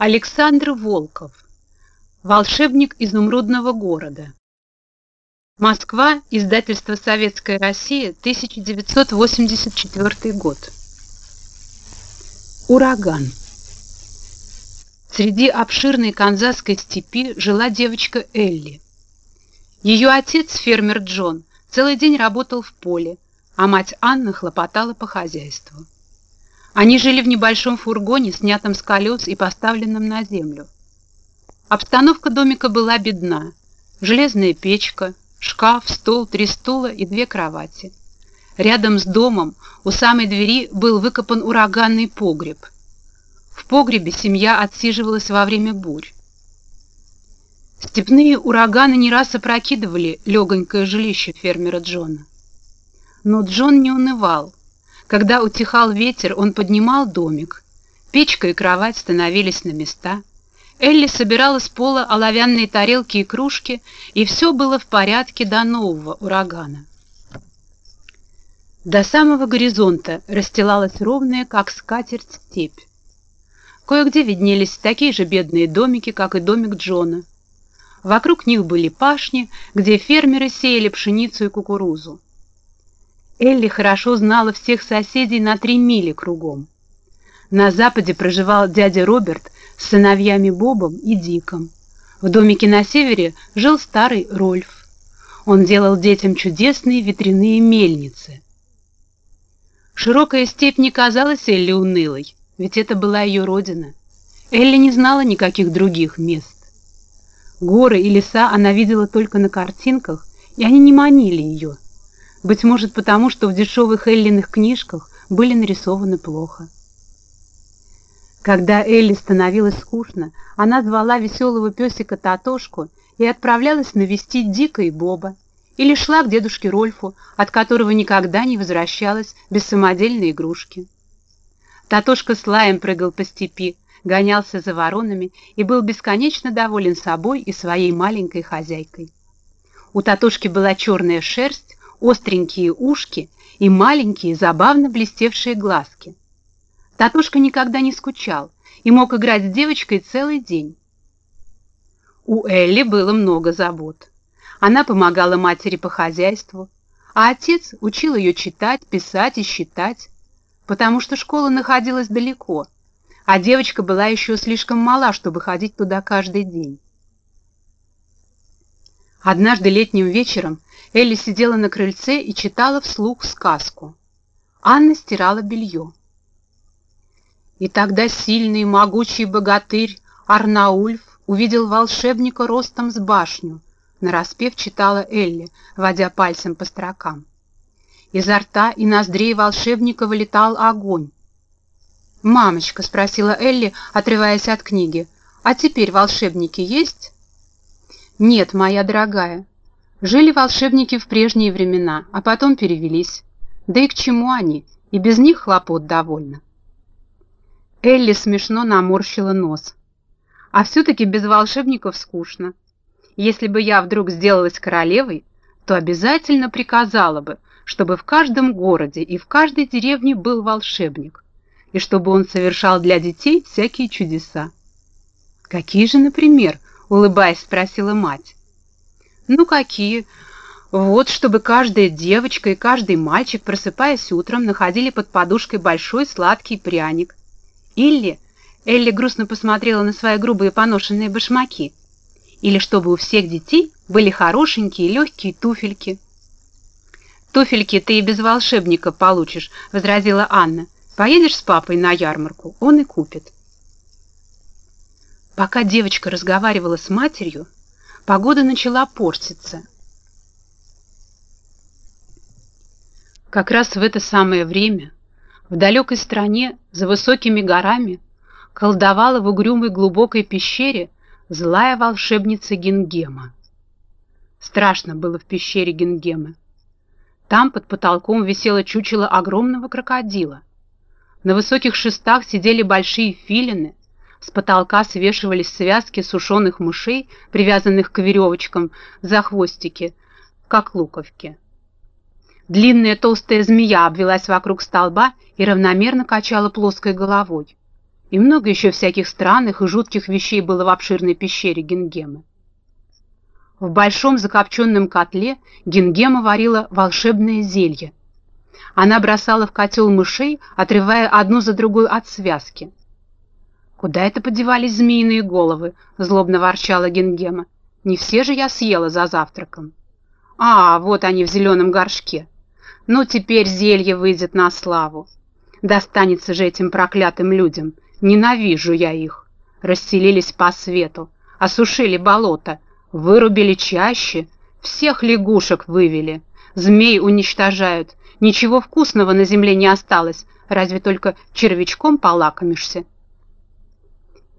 Александр Волков. Волшебник изумрудного города. Москва. Издательство «Советская Россия», 1984 год. Ураган. Среди обширной канзасской степи жила девочка Элли. Ее отец, фермер Джон, целый день работал в поле, а мать Анна хлопотала по хозяйству. Они жили в небольшом фургоне, снятом с колес и поставленном на землю. Обстановка домика была бедна. Железная печка, шкаф, стол, три стула и две кровати. Рядом с домом у самой двери был выкопан ураганный погреб. В погребе семья отсиживалась во время бурь. Степные ураганы не раз опрокидывали легонькое жилище фермера Джона. Но Джон не унывал. Когда утихал ветер, он поднимал домик. Печка и кровать становились на места. Элли собирала с пола оловянные тарелки и кружки, и все было в порядке до нового урагана. До самого горизонта расстилалась ровная, как скатерть, степь. Кое-где виднелись такие же бедные домики, как и домик Джона. Вокруг них были пашни, где фермеры сеяли пшеницу и кукурузу. Элли хорошо знала всех соседей на три мили кругом. На западе проживал дядя Роберт с сыновьями Бобом и Диком. В домике на севере жил старый Рольф. Он делал детям чудесные ветряные мельницы. Широкая степь не казалась Элли унылой, ведь это была ее родина. Элли не знала никаких других мест. Горы и леса она видела только на картинках, и они не манили ее – быть может, потому, что в дешевых Эллиных книжках были нарисованы плохо. Когда Элли становилась скучно, она звала веселого песика Татошку и отправлялась навестить Дика и Боба, или шла к дедушке Рольфу, от которого никогда не возвращалась без самодельной игрушки. Татошка с лаем прыгал по степи, гонялся за воронами и был бесконечно доволен собой и своей маленькой хозяйкой. У Татошки была черная шерсть, остренькие ушки и маленькие, забавно блестевшие глазки. Татушка никогда не скучал и мог играть с девочкой целый день. У Элли было много забот. Она помогала матери по хозяйству, а отец учил ее читать, писать и считать, потому что школа находилась далеко, а девочка была еще слишком мала, чтобы ходить туда каждый день. Однажды летним вечером Элли сидела на крыльце и читала вслух сказку. Анна стирала белье. И тогда сильный могучий богатырь Арнаульф увидел волшебника ростом с башню, нараспев читала Элли, водя пальцем по строкам. Изо рта и ноздрей волшебника вылетал огонь. «Мамочка», — спросила Элли, отрываясь от книги, — «а теперь волшебники есть?» «Нет, моя дорогая, Жили волшебники в прежние времена, а потом перевелись. Да и к чему они? И без них хлопот довольно. Элли смешно наморщила нос. А все-таки без волшебников скучно. Если бы я вдруг сделалась королевой, то обязательно приказала бы, чтобы в каждом городе и в каждой деревне был волшебник, и чтобы он совершал для детей всякие чудеса. «Какие же, например?» — улыбаясь, спросила мать. Ну какие? Вот, чтобы каждая девочка и каждый мальчик, просыпаясь утром, находили под подушкой большой сладкий пряник. Или, Элли грустно посмотрела на свои грубые поношенные башмаки, или чтобы у всех детей были хорошенькие легкие туфельки. «Туфельки ты и без волшебника получишь», — возразила Анна. «Поедешь с папой на ярмарку, он и купит». Пока девочка разговаривала с матерью, Погода начала портиться. Как раз в это самое время в далекой стране за высокими горами колдовала в угрюмой глубокой пещере злая волшебница Гингема. Страшно было в пещере Гингемы. Там под потолком висело чучело огромного крокодила. На высоких шестах сидели большие филины, с потолка свешивались связки сушеных мышей, привязанных к веревочкам за хвостики, как луковки. Длинная толстая змея обвелась вокруг столба и равномерно качала плоской головой. И много еще всяких странных и жутких вещей было в обширной пещере Гингемы. В большом закопченном котле Гингема варила волшебное зелье. Она бросала в котел мышей, отрывая одну за другой от связки. «Куда это подевались змеиные головы?» — злобно ворчала Гингема. «Не все же я съела за завтраком». «А, вот они в зеленом горшке. Ну, теперь зелье выйдет на славу. Достанется же этим проклятым людям. Ненавижу я их. Расселились по свету, осушили болото, вырубили чаще, всех лягушек вывели, змей уничтожают. Ничего вкусного на земле не осталось, разве только червячком полакомишься.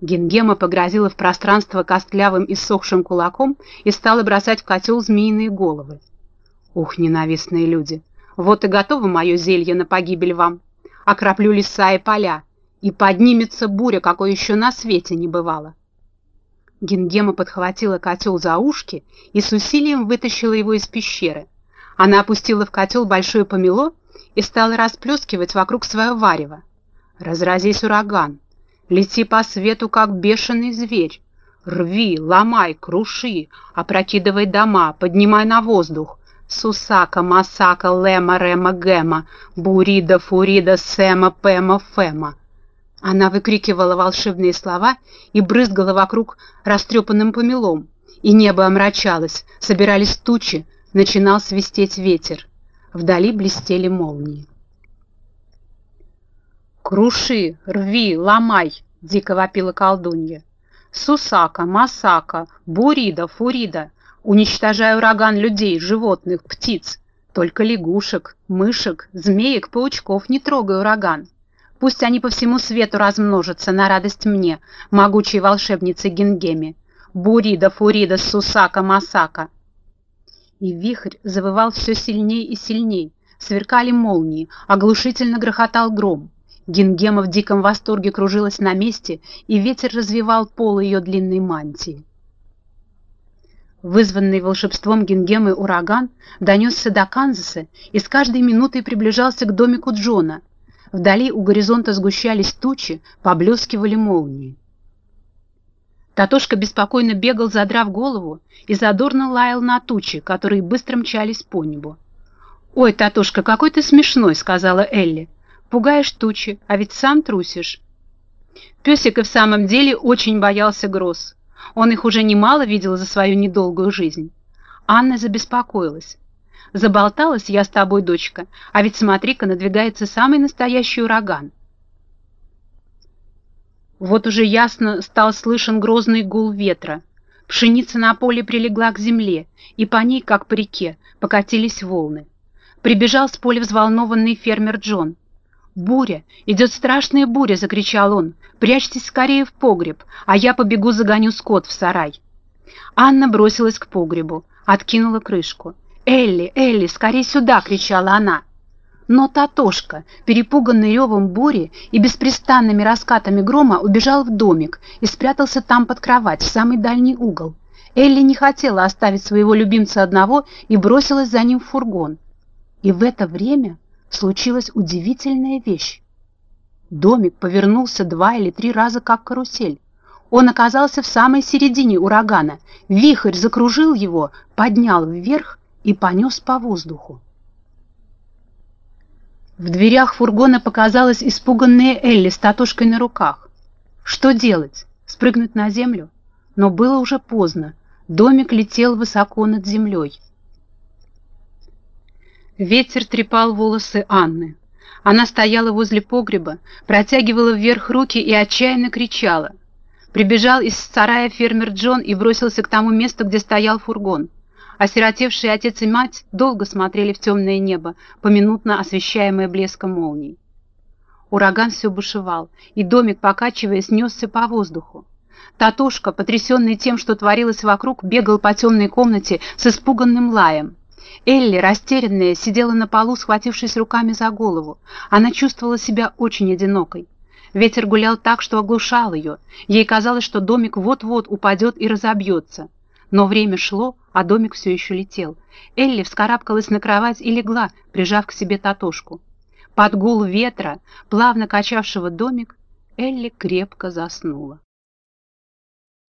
Гингема погрозила в пространство костлявым и сохшим кулаком и стала бросать в котел змеиные головы. Ух, ненавистные люди! Вот и готово мое зелье на погибель вам. Окроплю леса и поля, и поднимется буря, какой еще на свете не бывало. Гингема подхватила котел за ушки и с усилием вытащила его из пещеры. Она опустила в котел большое помело и стала расплескивать вокруг свое варево. «Разразись ураган! Лети по свету, как бешеный зверь! Рви, ломай, круши, опрокидывай дома, поднимай на воздух! Сусака, Масака, Лема, Рема, Гема, Бурида, Фурида, Сема, Пема, Фема!» Она выкрикивала волшебные слова и брызгала вокруг растрепанным помелом, и небо омрачалось, собирались тучи, начинал свистеть ветер. Вдали блестели молнии. «Круши, рви, ломай!» — дико вопила колдунья. «Сусака, Масака, Бурида, Фурида! Уничтожай ураган людей, животных, птиц! Только лягушек, мышек, змеек, паучков не трогай ураган!» Пусть они по всему свету размножатся на радость мне, могучей волшебнице Гингеме. Бурида, Фурида, Сусака, Масака. И вихрь завывал все сильней и сильней. Сверкали молнии, оглушительно грохотал гром. Гингема в диком восторге кружилась на месте, и ветер развивал пол ее длинной мантии. Вызванный волшебством Гингемы ураган донесся до Канзаса и с каждой минутой приближался к домику Джона, Вдали у горизонта сгущались тучи, поблескивали молнии. Татошка беспокойно бегал, задрав голову, и задорно лаял на тучи, которые быстро мчались по небу. «Ой, Татошка, какой ты смешной!» — сказала Элли. «Пугаешь тучи, а ведь сам трусишь». Песик и в самом деле очень боялся гроз. Он их уже немало видел за свою недолгую жизнь. Анна забеспокоилась. Заболталась я с тобой, дочка, а ведь смотри-ка, надвигается самый настоящий ураган. Вот уже ясно стал слышен грозный гул ветра. Пшеница на поле прилегла к земле, и по ней, как по реке, покатились волны. Прибежал с поля взволнованный фермер Джон. «Буря! Идет страшная буря!» — закричал он. «Прячьтесь скорее в погреб, а я побегу загоню скот в сарай». Анна бросилась к погребу, откинула крышку. «Элли, Элли, скорей сюда!» — кричала она. Но Татошка, перепуганный ревом бури и беспрестанными раскатами грома, убежал в домик и спрятался там под кровать, в самый дальний угол. Элли не хотела оставить своего любимца одного и бросилась за ним в фургон. И в это время случилась удивительная вещь. Домик повернулся два или три раза, как карусель. Он оказался в самой середине урагана. Вихрь закружил его, поднял вверх и понес по воздуху. В дверях фургона показалась испуганная Элли с татушкой на руках. Что делать? Спрыгнуть на землю? Но было уже поздно. Домик летел высоко над землей. Ветер трепал волосы Анны. Она стояла возле погреба, протягивала вверх руки и отчаянно кричала. Прибежал из сарая фермер Джон и бросился к тому месту, где стоял фургон. Осиротевшие отец и мать долго смотрели в темное небо, поминутно освещаемое блеском молний. Ураган все бушевал, и домик, покачиваясь, несся по воздуху. Татушка, потрясенный тем, что творилось вокруг, бегал по темной комнате с испуганным лаем. Элли, растерянная, сидела на полу, схватившись руками за голову. Она чувствовала себя очень одинокой. Ветер гулял так, что оглушал ее. Ей казалось, что домик вот-вот упадет и разобьется. Но время шло, а домик все еще летел. Элли вскарабкалась на кровать и легла, прижав к себе Татошку. Под гул ветра, плавно качавшего домик, Элли крепко заснула.